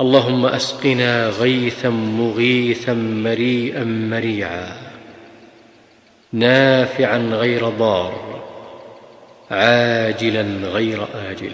اللهم أسقنا غيثا مغيثا مريئا مريعا نافعا غير ضار عاجلا غير آجل.